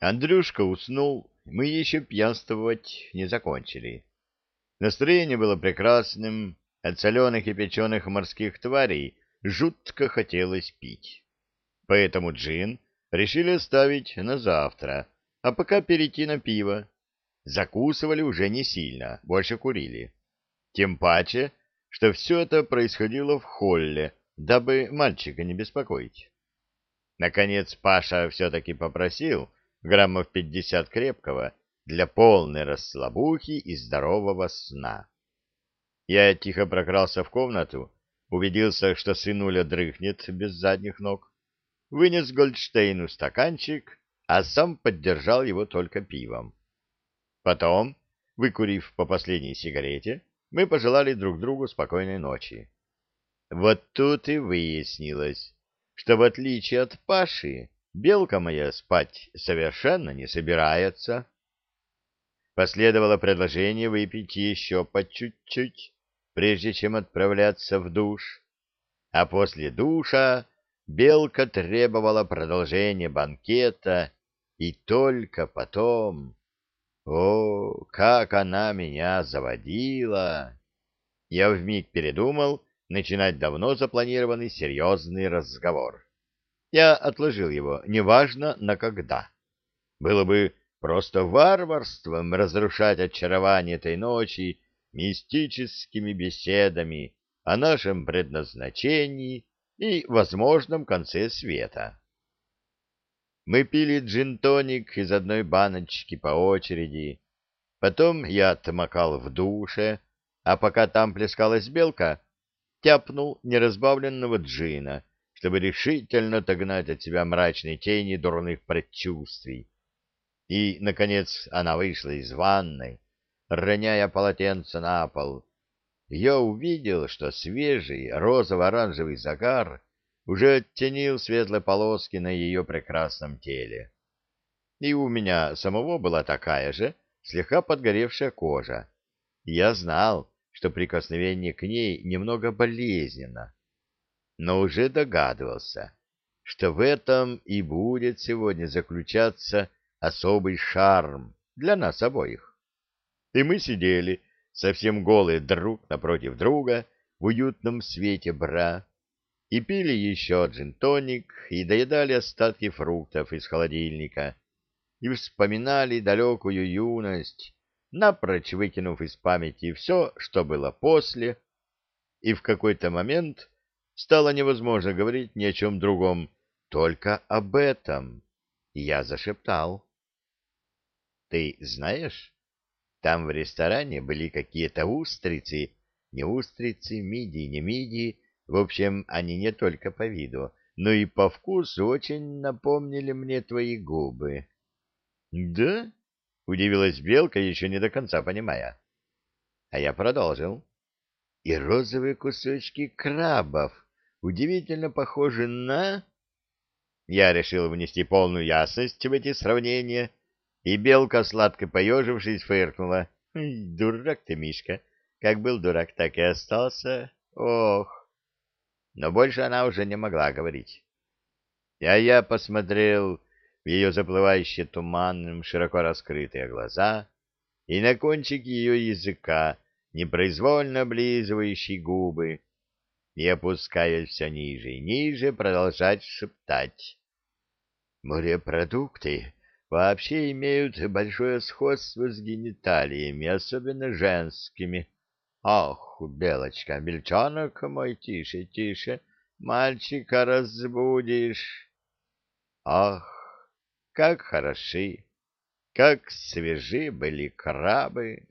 Андрюшка уснул, мы еще пьянствовать не закончили. Настроение было прекрасным, от соленых и печеных морских тварей жутко хотелось пить. Поэтому джин решили оставить на завтра, а пока перейти на пиво. Закусывали уже не сильно, больше курили. Тем паче, что все это происходило в холле, дабы мальчика не беспокоить. Наконец Паша все-таки попросил граммов пятьдесят крепкого для полной расслабухи и здорового сна. Я тихо прокрался в комнату, убедился, что сынуля дрыхнет без задних ног, вынес Гольдштейну стаканчик, а сам поддержал его только пивом. Потом, выкурив по последней сигарете, мы пожелали друг другу спокойной ночи. Вот тут и выяснилось, что в отличие от Паши, белка моя спать совершенно не собирается. Последовало предложение выпить еще по чуть-чуть, прежде чем отправляться в душ. А после душа белка требовала продолжения банкета, и только потом... О, как она меня заводила! Я вмиг передумал начинать давно запланированный серьезный разговор. Я отложил его, неважно на когда. Было бы просто варварством разрушать очарование этой ночи мистическими беседами о нашем предназначении и возможном конце света. Мы пили джин-тоник из одной баночки по очереди, потом я отмокал в душе, а пока там плескалась белка, тяпнул неразбавленного джина, чтобы решительно отогнать от себя мрачные тени дурных предчувствий. И, наконец, она вышла из ванной, роняя полотенце на пол. Я увидел, что свежий розово-оранжевый загар уже оттенил светлые полоски на ее прекрасном теле. И у меня самого была такая же, слегка подгоревшая кожа. Я знал, что прикосновение к ней немного болезненно, но уже догадывался, что в этом и будет сегодня заключаться особый шарм для нас обоих. И мы сидели, совсем голые друг напротив друга, в уютном свете бра, и пили еще джин-тоник, и доедали остатки фруктов из холодильника, и вспоминали далекую юность, напрочь выкинув из памяти все, что было после, и в какой-то момент стало невозможно говорить ни о чем другом, только об этом. И я зашептал. «Ты знаешь, там в ресторане были какие-то устрицы, не устрицы, мидии, не мидии, в общем, они не только по виду, но и по вкусу очень напомнили мне твои губы». «Да?» Удивилась Белка, еще не до конца понимая. А я продолжил. И розовые кусочки крабов, удивительно похожи на... Я решил внести полную ясность в эти сравнения, и Белка, сладко поежившись, фыркнула. «Дурак ты, Мишка! Как был дурак, так и остался. Ох!» Но больше она уже не могла говорить. А я посмотрел ее заплывающие туманным, широко раскрытые глаза и на кончик ее языка, непроизвольно облизывающий губы, и, опускаясь все ниже и ниже, продолжать шептать. Морепродукты вообще имеют большое сходство с гениталиями, особенно женскими. Ах, белочка, бельчонок мой, тише, тише, мальчика разбудишь. Ах, как хороши, как свежи были крабы.